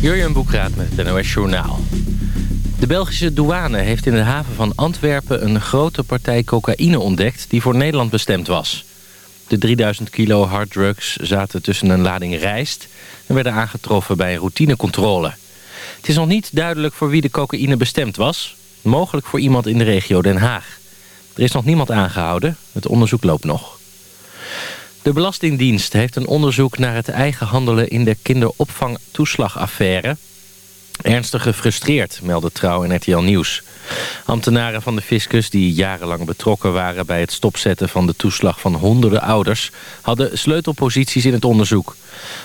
Jurjen Boekraat met het NOS Journaal. De Belgische douane heeft in de haven van Antwerpen... een grote partij cocaïne ontdekt die voor Nederland bestemd was. De 3000 kilo harddrugs zaten tussen een lading rijst... en werden aangetroffen bij een routinecontrole. Het is nog niet duidelijk voor wie de cocaïne bestemd was. Mogelijk voor iemand in de regio Den Haag. Er is nog niemand aangehouden. Het onderzoek loopt nog. De Belastingdienst heeft een onderzoek naar het eigen handelen in de kinderopvangtoeslagaffaire. Ernstig gefrustreerd, meldde Trouw en RTL Nieuws. Ambtenaren van de fiscus die jarenlang betrokken waren bij het stopzetten van de toeslag van honderden ouders... hadden sleutelposities in het onderzoek.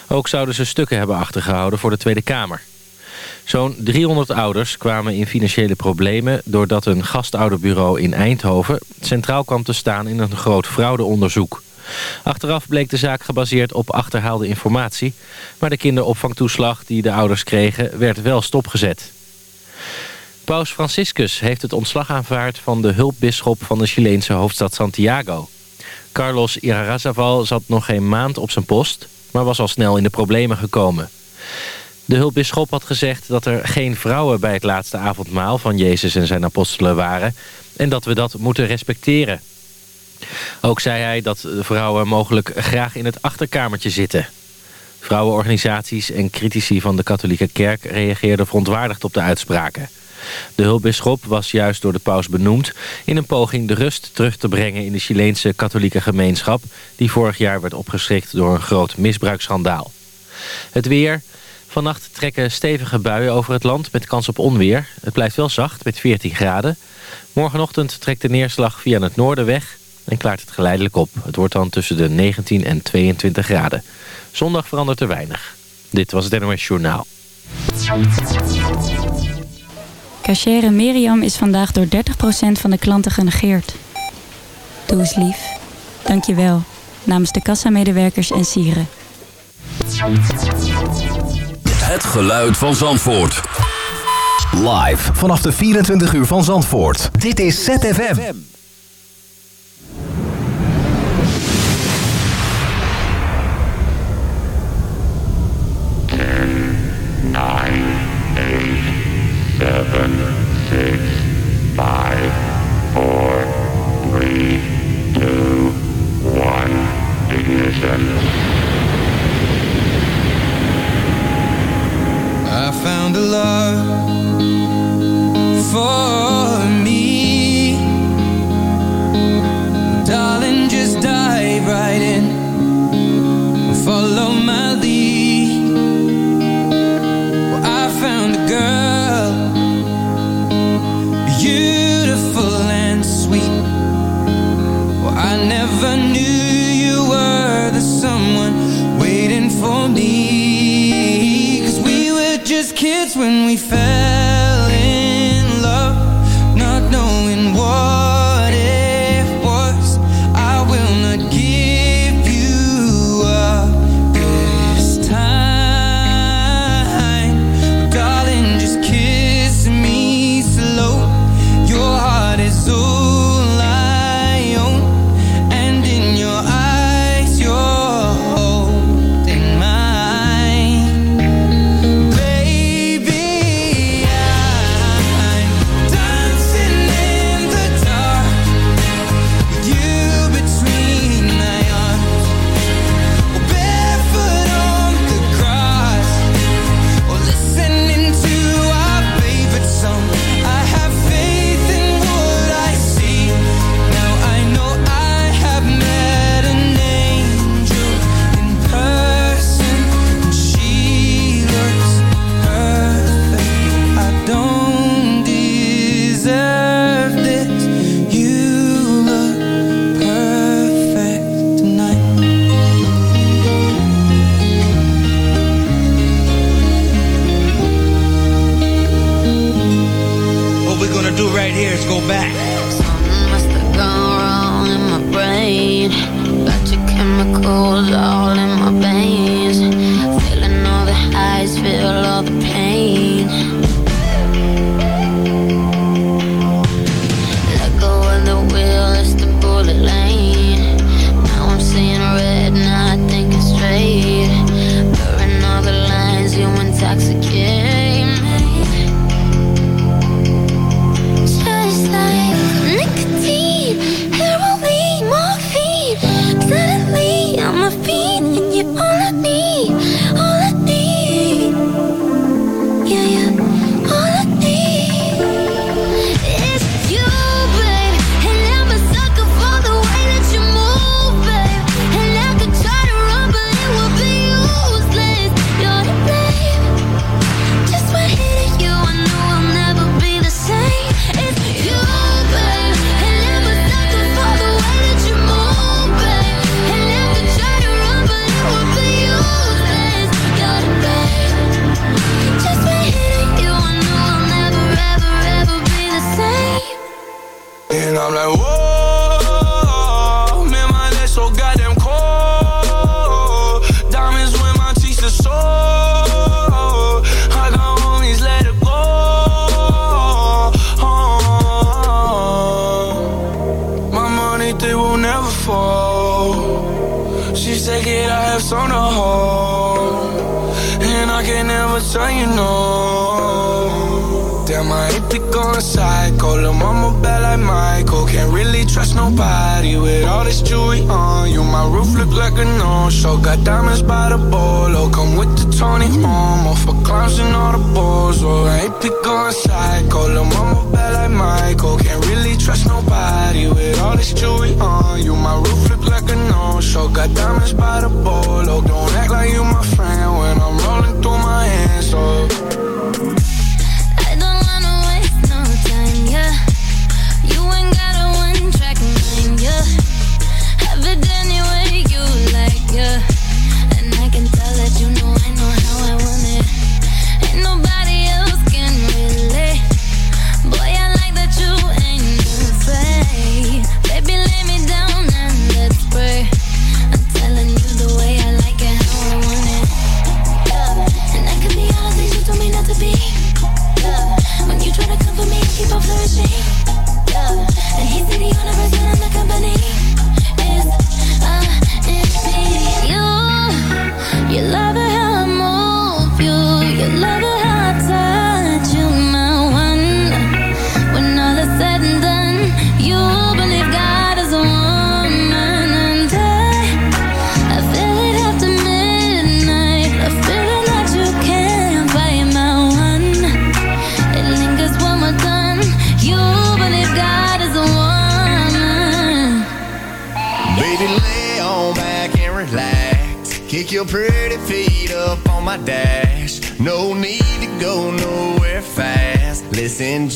Ook zouden ze stukken hebben achtergehouden voor de Tweede Kamer. Zo'n 300 ouders kwamen in financiële problemen... doordat een gastouderbureau in Eindhoven centraal kwam te staan in een groot fraudeonderzoek. Achteraf bleek de zaak gebaseerd op achterhaalde informatie... maar de kinderopvangtoeslag die de ouders kregen werd wel stopgezet. Paus Franciscus heeft het ontslag aanvaard van de hulpbisschop van de Chileense hoofdstad Santiago. Carlos Irarrázaval zat nog geen maand op zijn post, maar was al snel in de problemen gekomen. De hulpbisschop had gezegd dat er geen vrouwen bij het laatste avondmaal van Jezus en zijn apostelen waren... en dat we dat moeten respecteren. Ook zei hij dat vrouwen mogelijk graag in het achterkamertje zitten. Vrouwenorganisaties en critici van de katholieke kerk reageerden verontwaardigd op de uitspraken. De hulpbisschop was juist door de paus benoemd... in een poging de rust terug te brengen in de Chileense katholieke gemeenschap... die vorig jaar werd opgeschrikt door een groot misbruiksschandaal. Het weer... Vannacht trekken stevige buien over het land met kans op onweer. Het blijft wel zacht met 14 graden. Morgenochtend trekt de neerslag via het noorden weg en klaart het geleidelijk op. Het wordt dan tussen de 19 en 22 graden. Zondag verandert er weinig. Dit was het NOS Journaal. Cachere Miriam is vandaag door 30% van de klanten genegeerd. Doe eens lief. Dank je wel. Namens de kassamedewerkers en sieren. Het geluid van Zandvoort. Live vanaf de 24 uur van Zandvoort. Dit is ZFM. Nine, eight, seven, six, five, four, three, two, one. I found a love for me. Darling, just dive right in. When we fell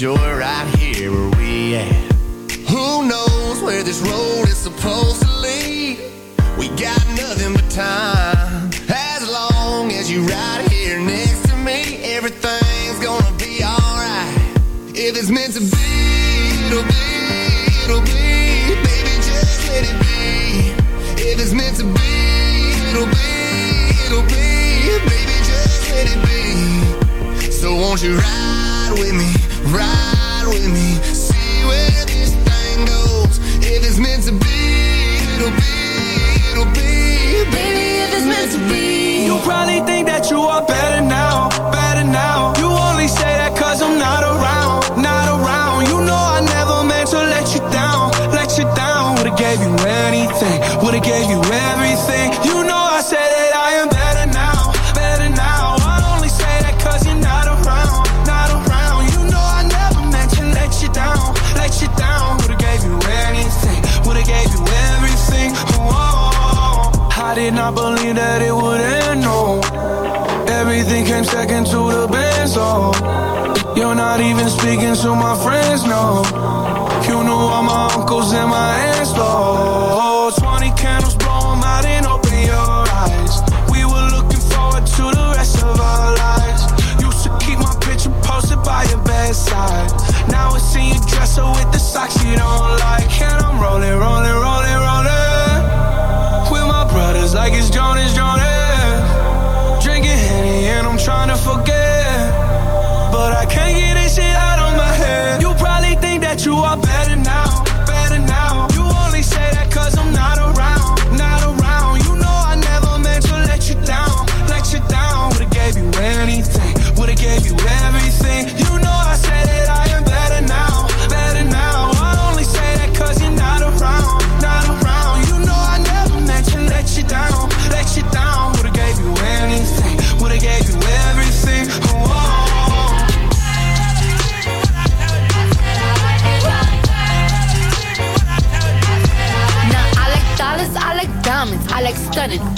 your uncles and my aunts low. 20 candles, blow them out and open your eyes. We were looking forward to the rest of our lives. Used to keep my picture posted by your bedside. Now it's in your dresser with the socks you don't like. And I'm rolling, rolling, rolling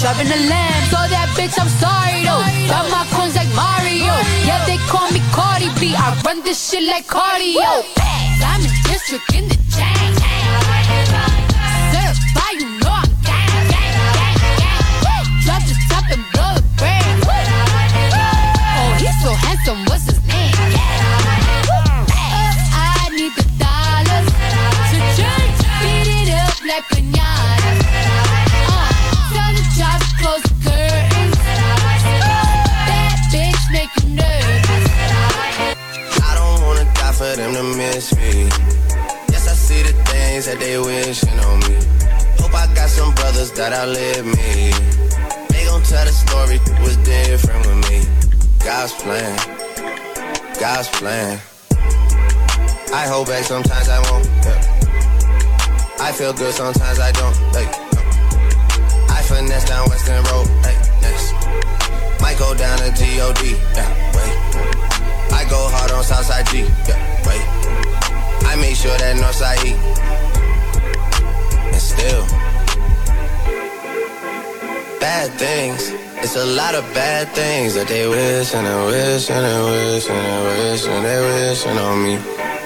driving a lamb. So that bitch, I'm sorry though. Got my coins like Mario. Yeah, they call me Cardi B. I run this shit like cardio. Diamond district in the chain. feel good, sometimes I don't. Like, I finesse down Western Road. Like, yes. Might go down to G-O-D. Yeah, wait. I go hard on Southside G. Yeah, wait. I make sure that Northside E. And still. Bad things. It's a lot of bad things that they wish and they wish and they wish and they wish and they wish on me.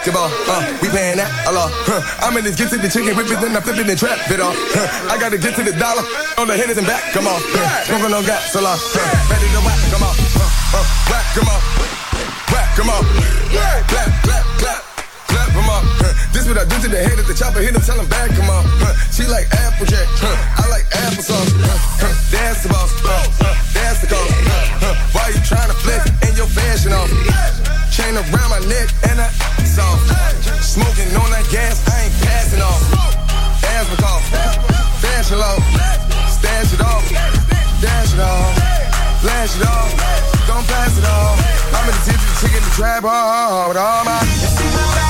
basketball. Uh, we playing that a lot. Huh. I'm in this get to the chicken whip it, then I'm flipping the trap it off. Huh. I gotta get to the dollar on the hitters and back. Come on, huh. smoking on gas a lot. Huh. Ready to whack, come on, uh, uh, whack, come on, whack, come on, yeah. clap, clap, clap. clap em up. Huh. This what I do to the head of the chopper, hit him, tell him back, come on. Huh. She like Applejack, huh. I like applesauce. Huh. Huh. That's the boss, huh. that's the call. Huh. Huh. Why you trying to flex in your fashion off? Chain around my neck and I it off, don't pass it off. I'm in the tip of the chicken, the trap hard with all my.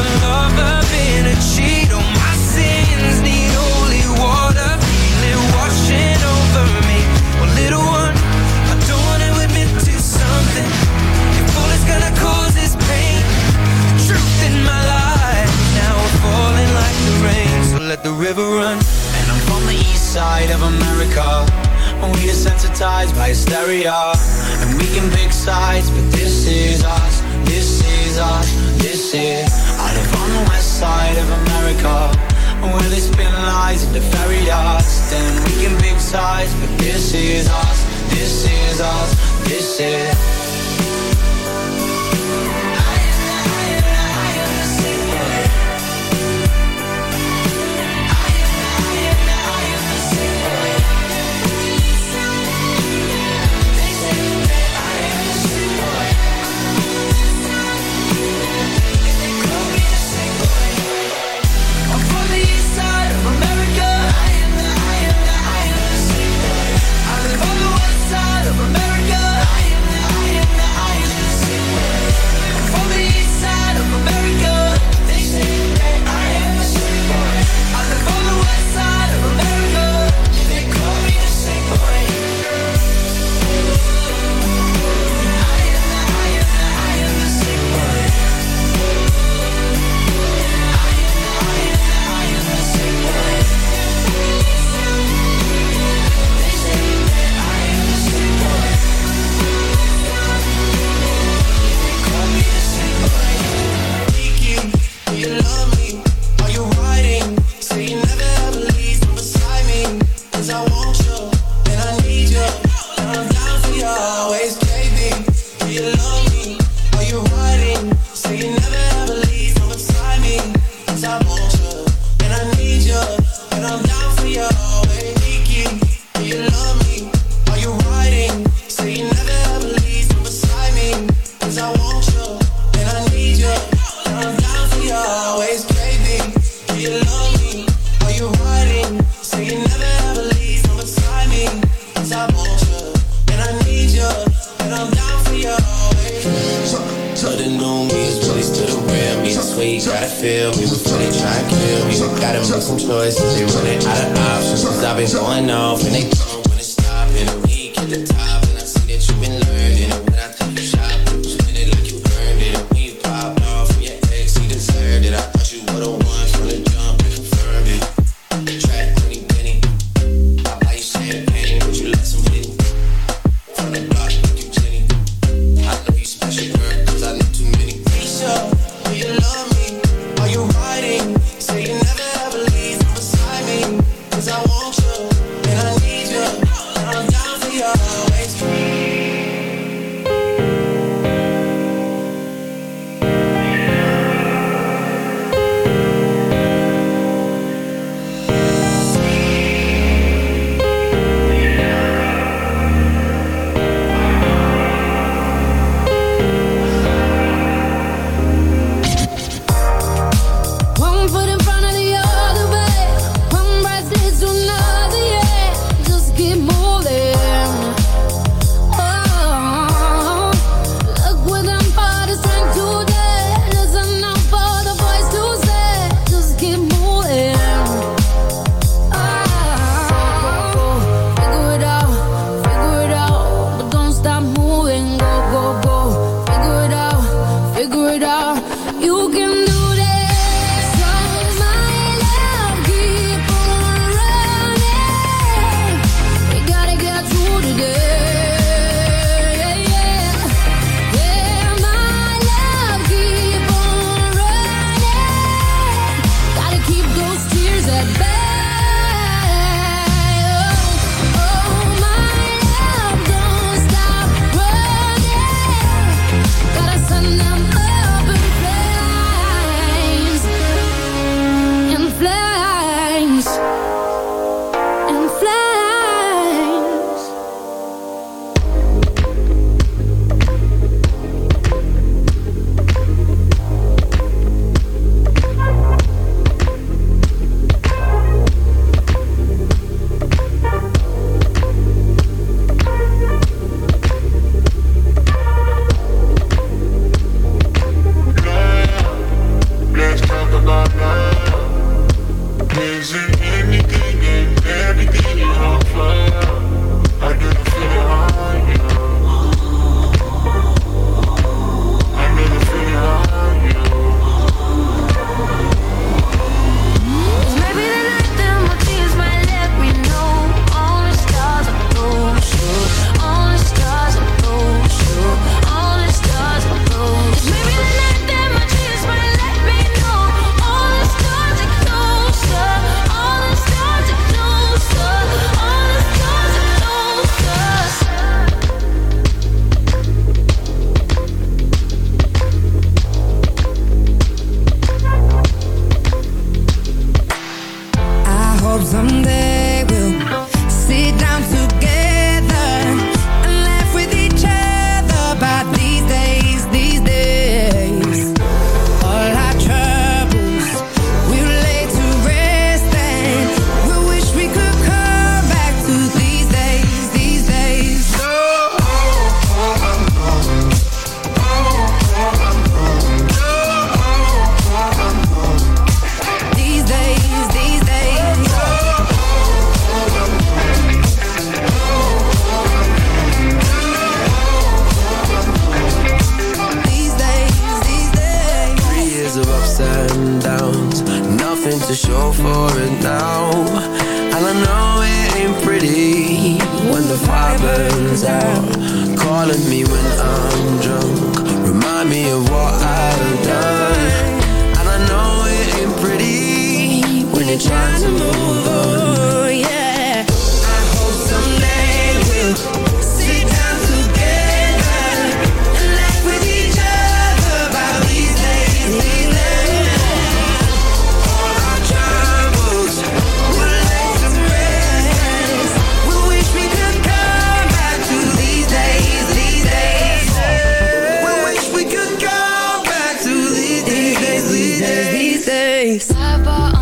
a my sins washing over me. Little one, I don't wanna admit to something. Your gonna cause this pain. The truth in my life now falling like the rain. So let the river run. And I'm from the east side of America. We are sensitized by hysteria And we can pick sides But this is us, this is us, this is live on the west side of America. Where they spin lies into fairy dust then we can big size, but this is us This is us, this is face. bought.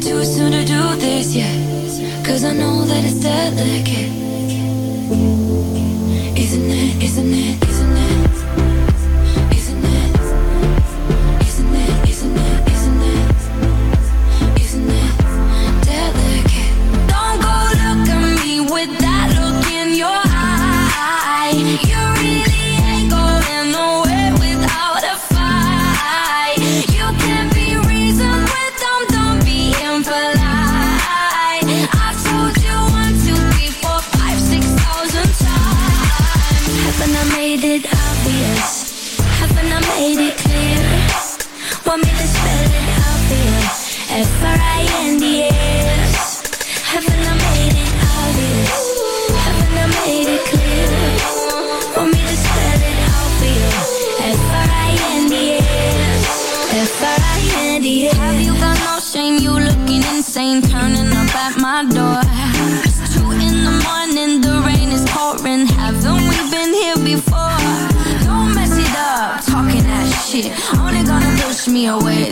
too soon to do this yet? Cause I know that it's delicate. Isn't it? Isn't been turning up at my door. It's two in the morning, the rain is pouring. Haven't we been here before? Don't mess it up, talking that shit. Only gonna push me away,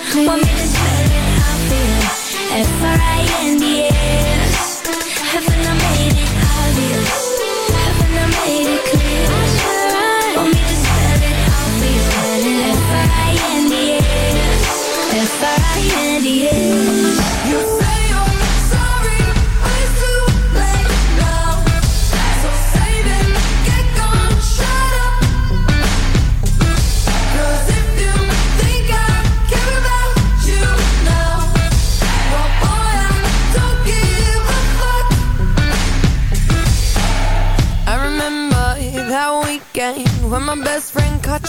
quickly. One minute, minute, I feel F-R-I-N-D-A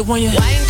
like when you.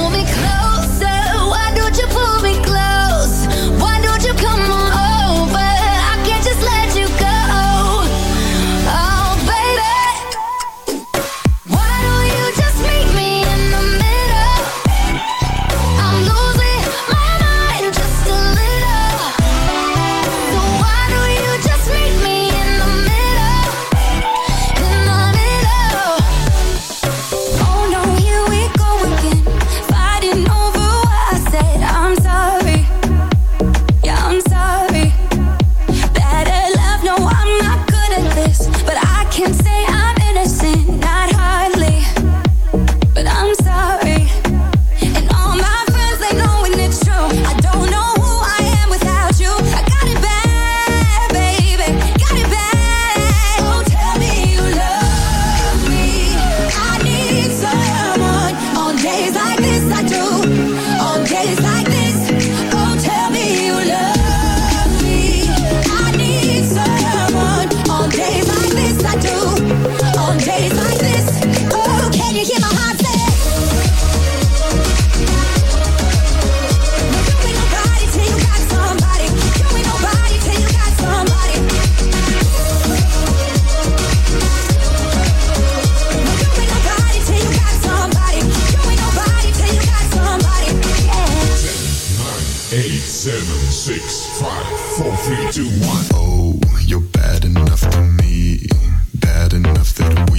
Eight, seven, six, five, four, three, two, one. Oh, you're bad enough to me, bad enough that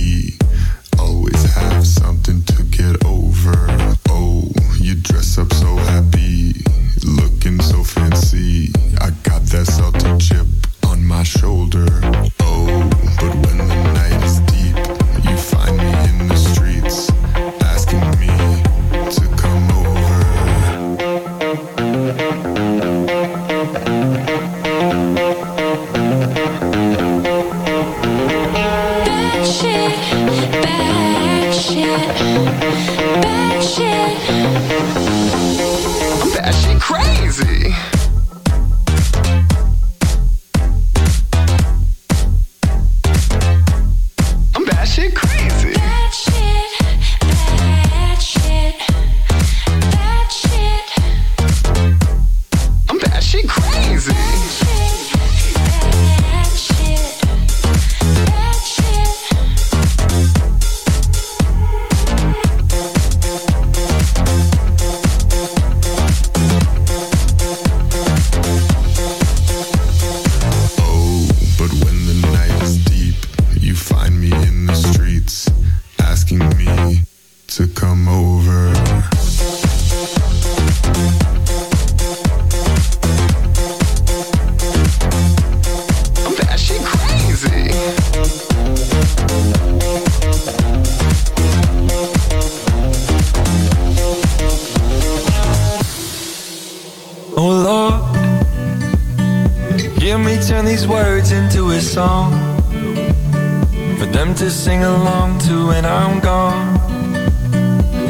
along to when I'm gone.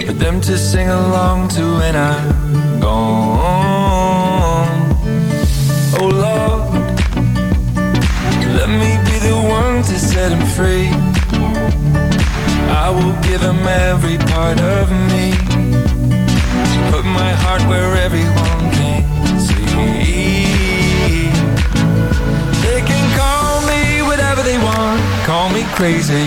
For them to sing along to when I'm gone. Oh Lord, let me be the one to set them free. I will give them every part of me. Put my heart where everyone can see. They can call me whatever they want, call me crazy.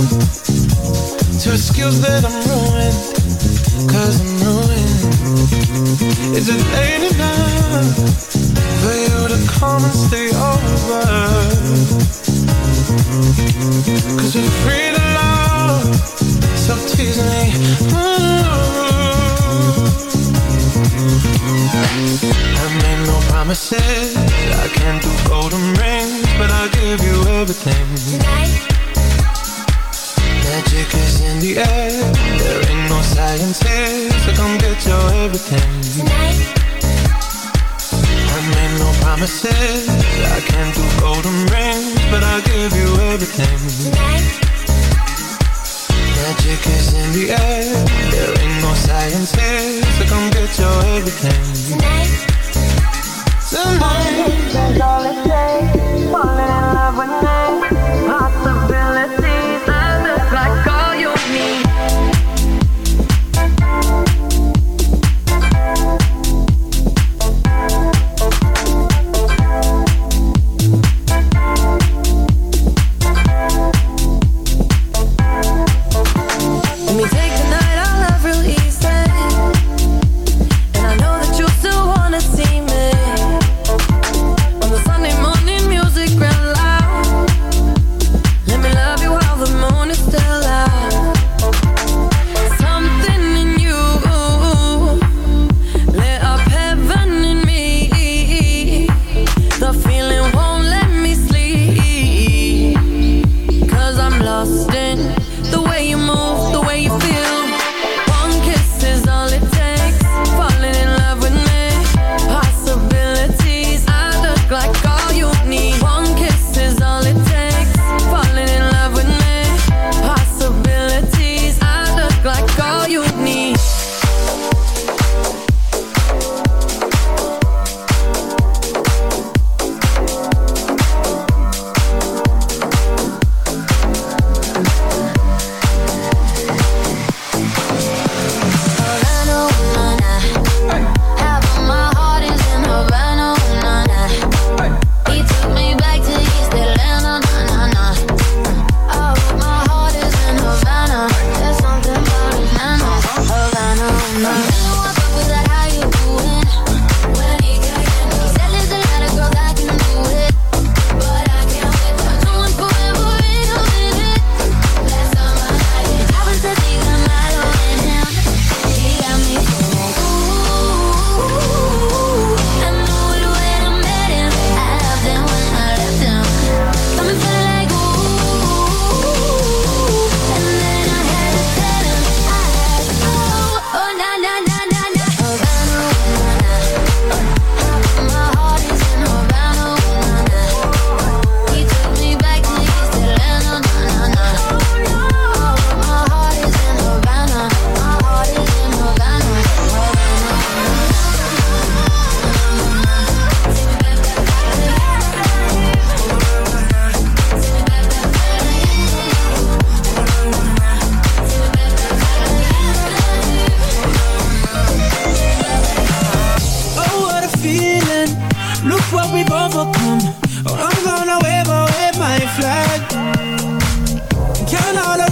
To excuse that I'm ruined, cause I'm ruined. Is it late enough for you to come and stay over? Cause we're free to love, so tease me. Mm. I made no promises, I can't do golden rings, but I'll give you everything. Tonight Magic is in the air. There ain't no science here So come get your everything. Tonight I made no promises. I can't do golden rings But I'll give you everything. Tonight Magic is in the air. There ain't no science here So come get your everything. Tonight. Tonight All it takes Falling in love with me.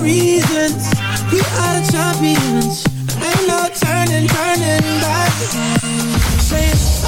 reasons. We are the champions. Ain't no turning, turning back. Saying,